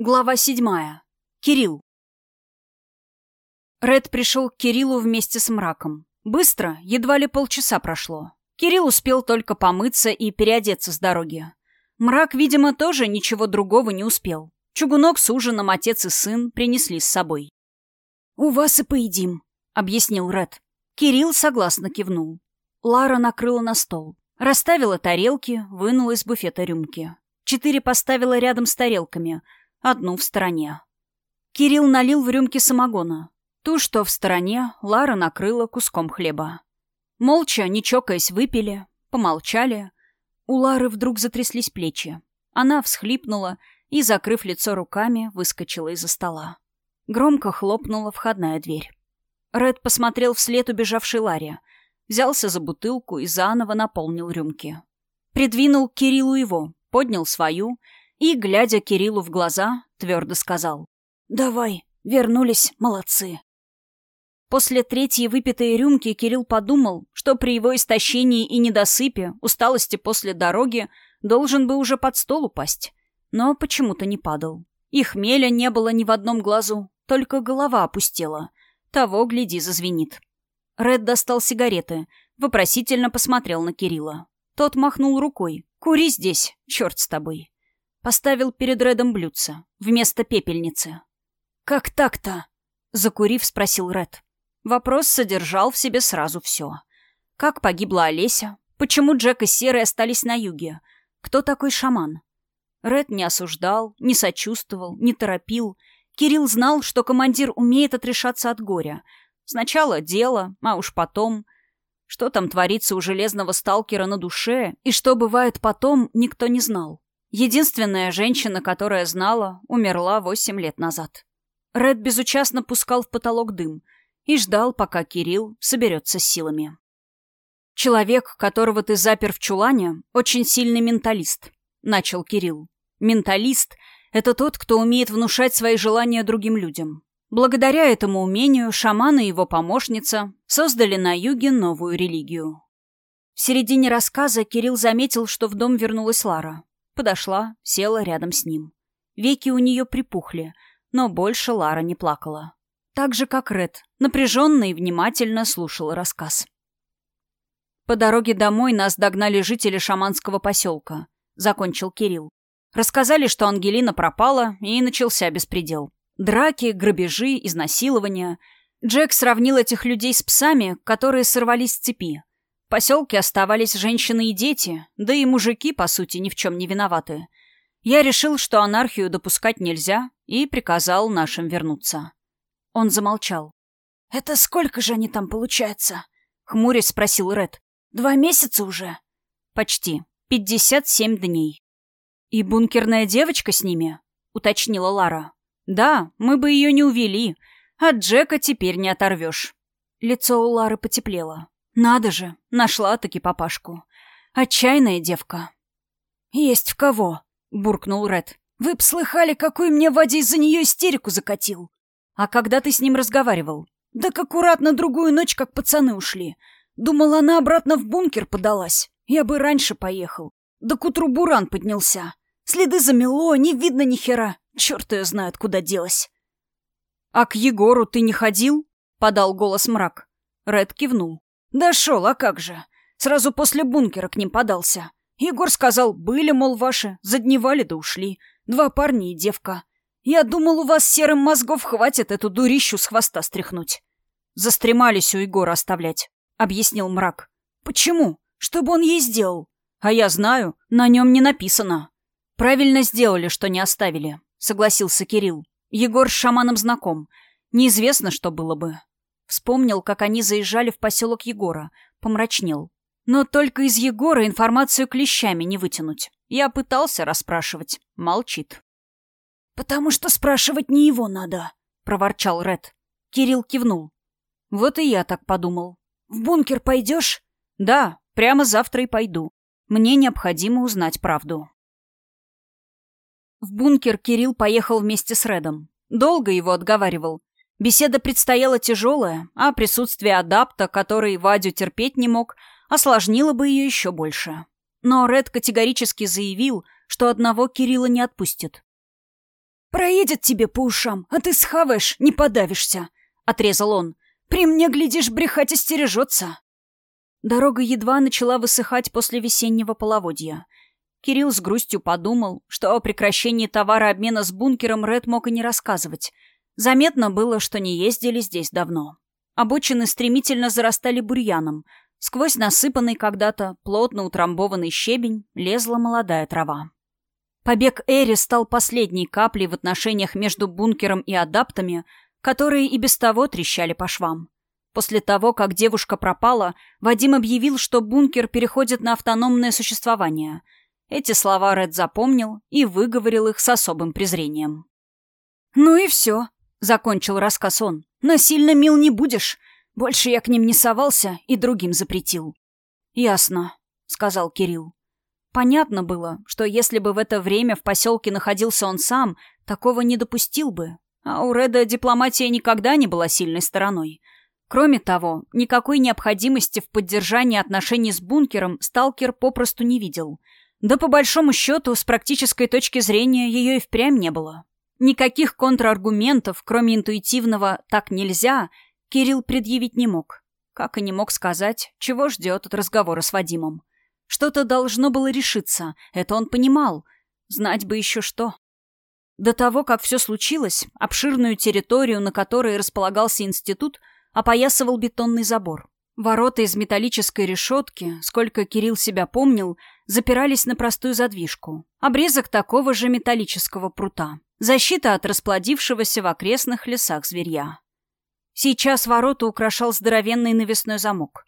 Глава седьмая. Кирилл. Ред пришел к Кириллу вместе с мраком. Быстро, едва ли полчаса прошло. Кирилл успел только помыться и переодеться с дороги. Мрак, видимо, тоже ничего другого не успел. Чугунок с ужином отец и сын принесли с собой. «У вас и поедим», — объяснил Ред. Кирилл согласно кивнул. Лара накрыла на стол. Расставила тарелки, вынула из буфета рюмки. Четыре поставила рядом с тарелками — одну в стороне. Кирилл налил в рюмки самогона. Ту, что в стороне, Лара накрыла куском хлеба. Молча, не чокаясь, выпили, помолчали. У Лары вдруг затряслись плечи. Она всхлипнула и, закрыв лицо руками, выскочила из-за стола. Громко хлопнула входная дверь. Ред посмотрел вслед убежавшей Ларе, взялся за бутылку и заново наполнил рюмки. Придвинул Кириллу его, поднял свою — и, глядя Кириллу в глаза, твердо сказал. «Давай, вернулись, молодцы». После третьей выпитой рюмки Кирилл подумал, что при его истощении и недосыпе, усталости после дороги, должен бы уже под стол упасть. Но почему-то не падал. И хмеля не было ни в одном глазу, только голова опустела. Того, гляди, зазвенит. Ред достал сигареты, вопросительно посмотрел на Кирилла. Тот махнул рукой. «Кури здесь, черт с тобой». Поставил перед Редом блюдце, вместо пепельницы. «Как так-то?» — закурив, спросил Ред. Вопрос содержал в себе сразу все. Как погибла Олеся? Почему Джек и Серый остались на юге? Кто такой шаман? Ред не осуждал, не сочувствовал, не торопил. Кирилл знал, что командир умеет отрешаться от горя. Сначала дело, а уж потом... Что там творится у железного сталкера на душе, и что бывает потом, никто не знал. Единственная женщина, которая знала, умерла восемь лет назад. Ред безучастно пускал в потолок дым и ждал, пока Кирилл соберется силами. «Человек, которого ты запер в чулане, очень сильный менталист», — начал Кирилл. «Менталист — это тот, кто умеет внушать свои желания другим людям. Благодаря этому умению шаман и его помощница создали на юге новую религию». В середине рассказа Кирилл заметил, что в дом вернулась Лара. Подошла, села рядом с ним. Веки у нее припухли, но больше Лара не плакала. Так же, как Ред, напряженно и внимательно слушала рассказ. По дороге домой нас догнали жители шаманского поселка, закончил Кирилл. Рассказали, что Ангелина пропала, и начался беспредел. Драки, грабежи, изнасилования. Джек сравнил этих людей с псами, которые сорвались с цепи. В поселке оставались женщины и дети, да и мужики, по сути, ни в чем не виноваты. Я решил, что анархию допускать нельзя, и приказал нашим вернуться. Он замолчал. «Это сколько же они там, получается?» — хмурясь спросил Ред. «Два месяца уже?» «Почти. Пятьдесят семь дней». «И бункерная девочка с ними?» — уточнила Лара. «Да, мы бы ее не увели. От Джека теперь не оторвешь». Лицо у Лары потеплело. Надо же, нашла-таки папашку. Отчаянная девка. «Есть в кого», — буркнул Ред. «Вы б слыхали, какую мне Вадей за нее истерику закатил?» «А когда ты с ним разговаривал?» «Так аккуратно другую ночь, как пацаны ушли. Думал, она обратно в бункер подалась. Я бы раньше поехал. Да к утру буран поднялся. Следы замело, не видно ни хера. Черт ее знает, куда делась». «А к Егору ты не ходил?» — подал голос мрак. Ред кивнул. «Дошел, а как же? Сразу после бункера к ним подался. Егор сказал, были, мол, ваши, задневали да ушли. Два парня и девка. Я думал, у вас серым мозгов хватит эту дурищу с хвоста стряхнуть». «Застремались у Егора оставлять», — объяснил мрак. «Почему? Чтобы он ей сделал?» «А я знаю, на нем не написано». «Правильно сделали, что не оставили», — согласился Кирилл. «Егор с шаманом знаком. Неизвестно, что было бы. Вспомнил, как они заезжали в поселок Егора. Помрачнел. Но только из Егора информацию клещами не вытянуть. Я пытался расспрашивать. Молчит. «Потому что спрашивать не его надо», — проворчал Ред. Кирилл кивнул. «Вот и я так подумал. В бункер пойдешь?» «Да, прямо завтра и пойду. Мне необходимо узнать правду». В бункер Кирилл поехал вместе с Редом. Долго его отговаривал, Беседа предстояла тяжелая, а присутствие адапта, который Вадю терпеть не мог, осложнило бы ее еще больше. Но Ред категорически заявил, что одного Кирилла не отпустит. Проедет тебе по ушам, а ты схаваешь, не подавишься», — отрезал он. «При мне, глядишь, брехать остережется». Дорога едва начала высыхать после весеннего половодья. Кирилл с грустью подумал, что о прекращении товарообмена с бункером Ред мог и не рассказывать. Заметно было, что не ездили здесь давно. Обочины стремительно зарастали бурьяном. Сквозь насыпанный когда-то плотно утрамбованный щебень лезла молодая трава. Побег Эри стал последней каплей в отношениях между бункером и адаптами, которые и без того трещали по швам. После того, как девушка пропала, Вадим объявил, что бункер переходит на автономное существование. Эти слова Ред запомнил и выговорил их с особым презрением. «Ну и все», — закончил рассказ он. «Насильно мил не будешь. Больше я к ним не совался и другим запретил». «Ясно», — сказал Кирилл. Понятно было, что если бы в это время в поселке находился он сам, такого не допустил бы. А у Реда дипломатия никогда не была сильной стороной. Кроме того, никакой необходимости в поддержании отношений с бункером сталкер попросту не видел. Да по большому счету, с практической точки зрения, ее и впрямь не было. Никаких контраргументов, кроме интуитивного «так нельзя», Кирилл предъявить не мог. Как и не мог сказать, чего ждет от разговора с Вадимом. Что-то должно было решиться, это он понимал. Знать бы еще что. До того, как все случилось, обширную территорию, на которой располагался институт, опоясывал бетонный забор. Ворота из металлической решетки, сколько Кирилл себя помнил, запирались на простую задвижку. Обрезок такого же металлического прута. Защита от расплодившегося в окрестных лесах зверья. Сейчас ворота украшал здоровенный навесной замок.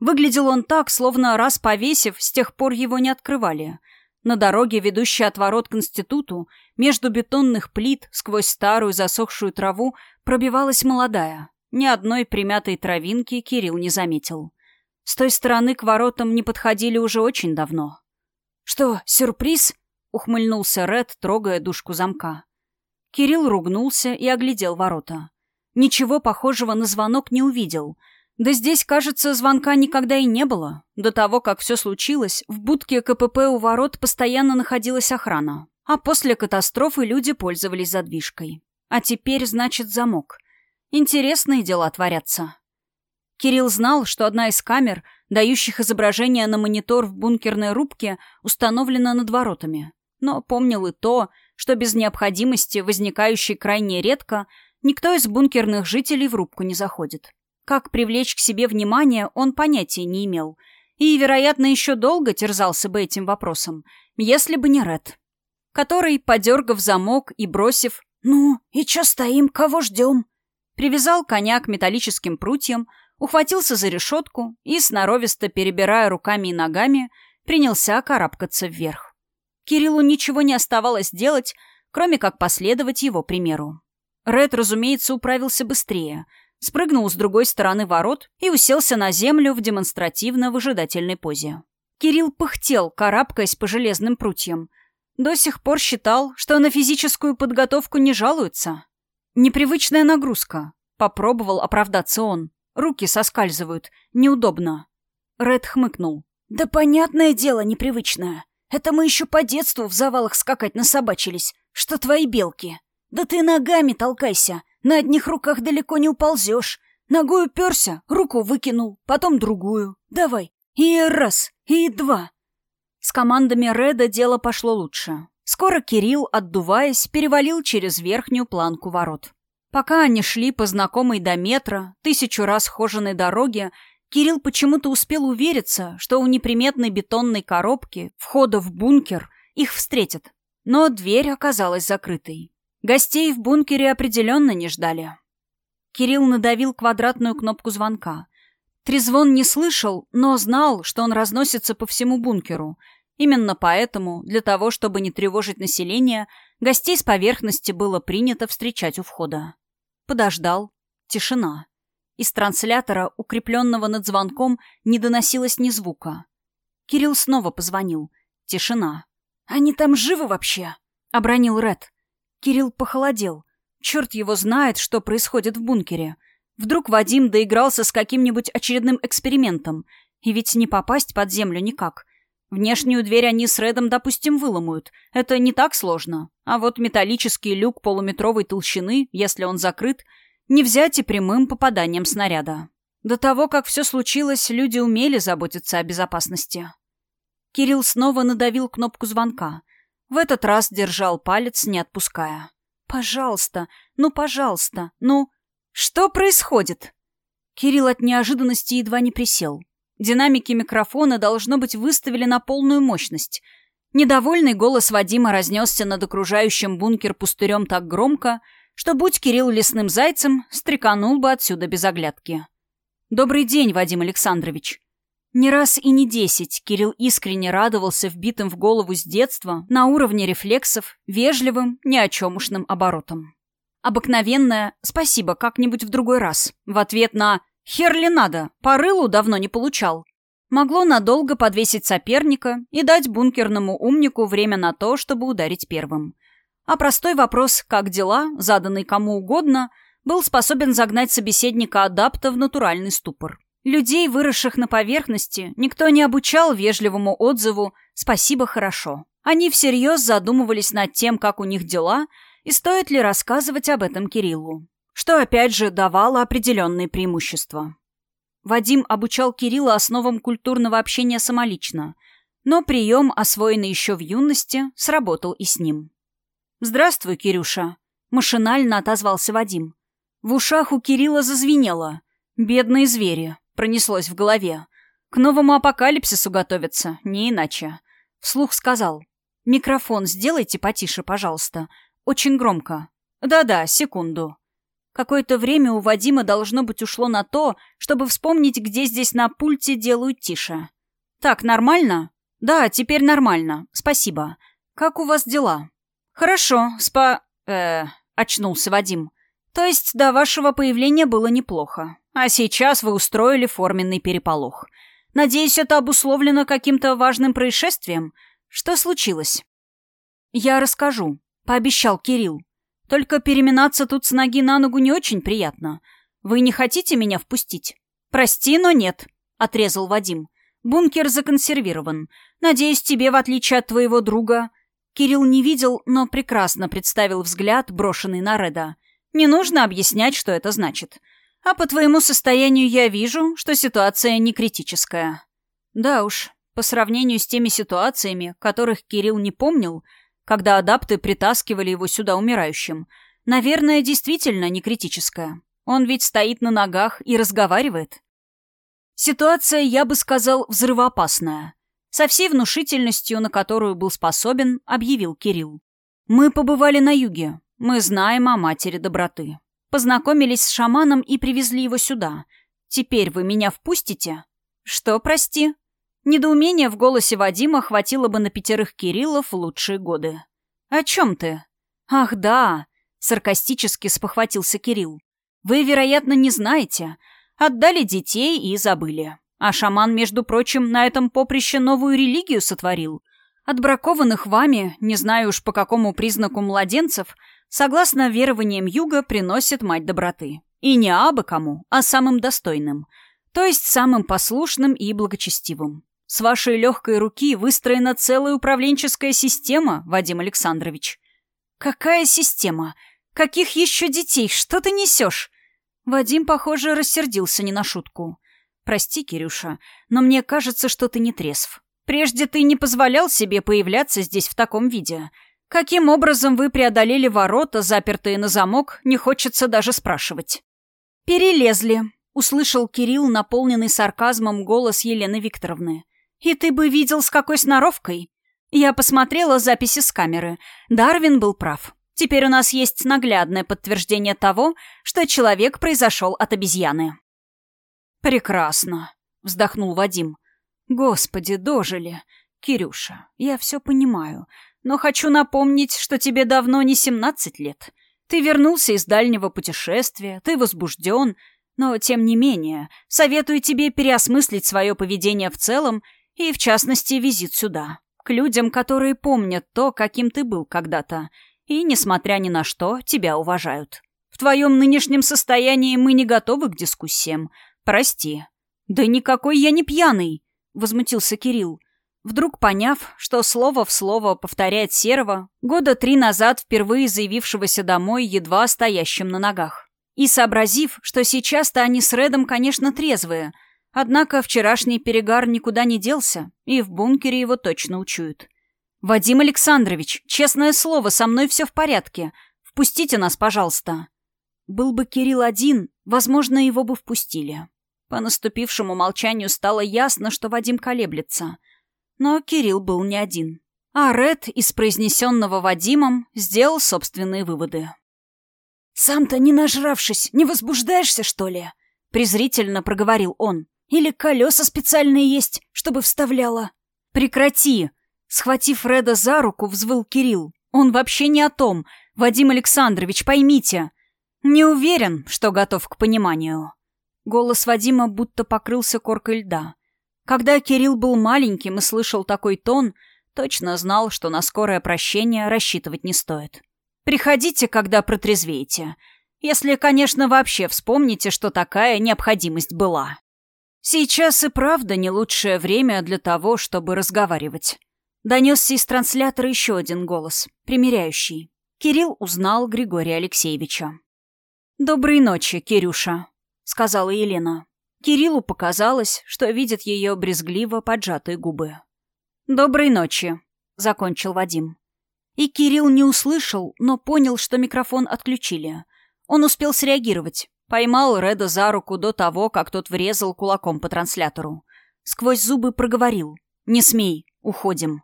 Выглядел он так, словно раз повесив, с тех пор его не открывали. На дороге, ведущей от ворот к институту, между бетонных плит, сквозь старую засохшую траву, пробивалась молодая. Ни одной примятой травинки Кирилл не заметил. С той стороны к воротам не подходили уже очень давно. «Что, сюрприз?» — ухмыльнулся Ред, трогая дужку замка. Кирилл ругнулся и оглядел ворота. Ничего похожего на звонок не увидел. Да здесь, кажется, звонка никогда и не было. До того, как все случилось, в будке КПП у ворот постоянно находилась охрана. А после катастрофы люди пользовались задвижкой. А теперь, значит, замок. Интересные дела творятся. Кирилл знал, что одна из камер, дающих изображение на монитор в бункерной рубке, установлена над воротами. Но помнил и то, что без необходимости, возникающей крайне редко, никто из бункерных жителей в рубку не заходит. Как привлечь к себе внимание, он понятия не имел. И, вероятно, еще долго терзался бы этим вопросом, если бы не Ред. Который, подергав замок и бросив «Ну, и че стоим, кого ждем?» привязал коня к металлическим прутьям, ухватился за решетку и, сноровисто перебирая руками и ногами, принялся карабкаться вверх. Кириллу ничего не оставалось делать, кроме как последовать его примеру. Ред, разумеется, управился быстрее, спрыгнул с другой стороны ворот и уселся на землю в демонстративно-выжидательной позе. Кирилл пыхтел, карабкаясь по железным прутьям. До сих пор считал, что на физическую подготовку не жалуются. Непривычная нагрузка. Попробовал оправдаться он. Руки соскальзывают. Неудобно. Ред хмыкнул. «Да понятное дело, непривычное. Это мы еще по детству в завалах скакать насобачились, что твои белки. Да ты ногами толкайся, на одних руках далеко не уползешь. Ногой уперся, руку выкинул, потом другую. Давай, и раз, и два. С командами Реда дело пошло лучше. Скоро Кирилл, отдуваясь, перевалил через верхнюю планку ворот. Пока они шли по знакомой до метра, тысячу раз хоженной дороге, Кирилл почему-то успел увериться, что у неприметной бетонной коробки, входа в бункер, их встретят. Но дверь оказалась закрытой. Гостей в бункере определенно не ждали. Кирилл надавил квадратную кнопку звонка. Трезвон не слышал, но знал, что он разносится по всему бункеру. Именно поэтому, для того, чтобы не тревожить население, гостей с поверхности было принято встречать у входа. Подождал. Тишина. Из транслятора, укрепленного над звонком, не доносилось ни звука. Кирилл снова позвонил. Тишина. «Они там живы вообще?» — обронил Ред. Кирилл похолодел. Черт его знает, что происходит в бункере. Вдруг Вадим доигрался с каким-нибудь очередным экспериментом. И ведь не попасть под землю никак. Внешнюю дверь они с Редом, допустим, выломают. Это не так сложно. А вот металлический люк полуметровой толщины, если он закрыт, не взять и прямым попаданием снаряда. До того, как все случилось, люди умели заботиться о безопасности. Кирилл снова надавил кнопку звонка. В этот раз держал палец, не отпуская. «Пожалуйста, ну, пожалуйста, ну...» «Что происходит?» Кирилл от неожиданности едва не присел. Динамики микрофона должно быть выставили на полную мощность. Недовольный голос Вадима разнесся над окружающим бункер пустырем так громко, что, будь Кирилл лесным зайцем, стреканул бы отсюда без оглядки. «Добрый день, Вадим Александрович». Не раз и не десять Кирилл искренне радовался вбитым в голову с детства на уровне рефлексов вежливым, ни о чемушным оборотом. Обыкновенное «спасибо, как-нибудь в другой раз» в ответ на «хер ли надо, по рылу давно не получал» могло надолго подвесить соперника и дать бункерному умнику время на то, чтобы ударить первым. А простой вопрос «как дела?», заданный кому угодно, был способен загнать собеседника адапта в натуральный ступор. Людей, выросших на поверхности, никто не обучал вежливому отзыву «спасибо, хорошо». Они всерьез задумывались над тем, как у них дела, и стоит ли рассказывать об этом Кириллу. Что, опять же, давало определенные преимущества. Вадим обучал Кирилла основам культурного общения самолично, но прием, освоенный еще в юности, сработал и с ним. «Здравствуй, Кирюша», — машинально отозвался Вадим. В ушах у Кирилла зазвенело. «Бедные звери», Пронеслось в голове. К новому апокалипсису готовятся, не иначе. Вслух сказал. «Микрофон сделайте потише, пожалуйста. Очень громко». «Да-да, секунду». Какое-то время у Вадима должно быть ушло на то, чтобы вспомнить, где здесь на пульте делают тише. «Так, нормально?» «Да, теперь нормально. Спасибо. Как у вас дела?» «Хорошо, спа...» э очнулся Вадим. «То есть до вашего появления было неплохо. А сейчас вы устроили форменный переполох. Надеюсь, это обусловлено каким-то важным происшествием? Что случилось?» «Я расскажу», — пообещал Кирилл. «Только переминаться тут с ноги на ногу не очень приятно. Вы не хотите меня впустить?» «Прости, но нет», — отрезал Вадим. «Бункер законсервирован. Надеюсь, тебе, в отличие от твоего друга...» Кирилл не видел, но прекрасно представил взгляд, брошенный на Реда. «Не нужно объяснять, что это значит. А по твоему состоянию я вижу, что ситуация не критическая. Да уж, по сравнению с теми ситуациями, которых Кирилл не помнил, когда адапты притаскивали его сюда умирающим, наверное, действительно не критическая. Он ведь стоит на ногах и разговаривает. Ситуация, я бы сказал, взрывоопасная. Со всей внушительностью, на которую был способен, объявил Кирилл. Мы побывали на юге. Мы знаем о матери доброты. Познакомились с шаманом и привезли его сюда. Теперь вы меня впустите? Что, прости? Недоумение в голосе Вадима хватило бы на пятерых Кириллов в лучшие годы. «О чем ты?» «Ах, да!» — саркастически спохватился Кирилл. «Вы, вероятно, не знаете. Отдали детей и забыли. А шаман, между прочим, на этом поприще новую религию сотворил. Отбракованных вами, не знаю уж по какому признаку младенцев, согласно верованиям Юга, приносит мать доброты. И не абы кому, а самым достойным. То есть самым послушным и благочестивым. С вашей легкой руки выстроена целая управленческая система, Вадим Александрович. Какая система? Каких еще детей? Что ты несешь? Вадим, похоже, рассердился не на шутку. Прости, Кирюша, но мне кажется, что ты не трезв. Прежде ты не позволял себе появляться здесь в таком виде. Каким образом вы преодолели ворота, запертые на замок, не хочется даже спрашивать. «Перелезли», — услышал Кирилл, наполненный сарказмом голос Елены Викторовны. «И ты бы видел, с какой сноровкой». Я посмотрела записи с камеры. Дарвин был прав. Теперь у нас есть наглядное подтверждение того, что человек произошел от обезьяны. «Прекрасно», — вздохнул Вадим. «Господи, дожили. Кирюша, я все понимаю. Но хочу напомнить, что тебе давно не семнадцать лет. Ты вернулся из дальнего путешествия, ты возбужден, но, тем не менее, советую тебе переосмыслить свое поведение в целом и, в частности, визит сюда, к людям, которые помнят то, каким ты был когда-то, и, несмотря ни на что, тебя уважают. В твоем нынешнем состоянии мы не готовы к дискуссиям. Прости. Да никакой я не пьяный, — возмутился Кирилл. вдруг поняв, что слово в слово повторяет Серого, года три назад впервые заявившегося домой едва стоящим на ногах. И сообразив, что сейчас-то они с Редом, конечно, трезвые, однако вчерашний перегар никуда не делся, и в бункере его точно учуют. «Вадим Александрович, честное слово, со мной все в порядке. Впустите нас, пожалуйста». Был бы Кирилл один, возможно, его бы впустили. По наступившему молчанию стало ясно, что Вадим колеблется. Но Кирилл был не один. А Ред из произнесенного Вадимом сделал собственные выводы. «Сам-то не нажравшись, не возбуждаешься, что ли?» — презрительно проговорил он. «Или колеса специальные есть, чтобы вставляла?» «Прекрати!» — схватив Реда за руку, взвыл Кирилл. «Он вообще не о том. Вадим Александрович, поймите!» «Не уверен, что готов к пониманию». Голос Вадима будто покрылся коркой льда. Когда Кирилл был маленьким и слышал такой тон, точно знал, что на скорое прощение рассчитывать не стоит. Приходите, когда протрезвеете. Если, конечно, вообще вспомните, что такая необходимость была. Сейчас и правда не лучшее время для того, чтобы разговаривать. Донесся из транслятора еще один голос, примиряющий. Кирилл узнал Григория Алексеевича. «Доброй ночи, Кирюша», — сказала Елена. Кириллу показалось, что видит ее брезгливо поджатые губы. «Доброй ночи», — закончил Вадим. И Кирилл не услышал, но понял, что микрофон отключили. Он успел среагировать. Поймал Реда за руку до того, как тот врезал кулаком по транслятору. Сквозь зубы проговорил. «Не смей, уходим».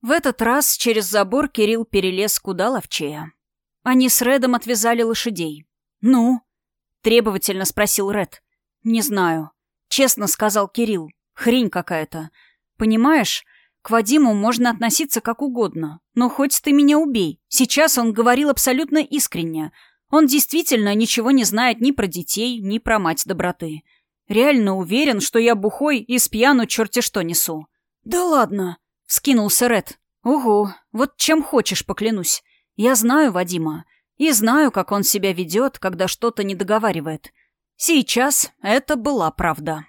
В этот раз через забор Кирилл перелез куда ловчее. Они с Редом отвязали лошадей. «Ну?» — требовательно спросил Ред. «Не знаю», — честно сказал Кирилл. «Хрень какая-то. Понимаешь, к Вадиму можно относиться как угодно, но хоть ты меня убей. Сейчас он говорил абсолютно искренне. Он действительно ничего не знает ни про детей, ни про мать доброты. Реально уверен, что я бухой и с пьяну черти что несу. «Да ладно!» — скинулся Ред. «Угу, вот чем хочешь, поклянусь. Я знаю Вадима. И знаю, как он себя ведет, когда что-то не договаривает. Сейчас это была правда.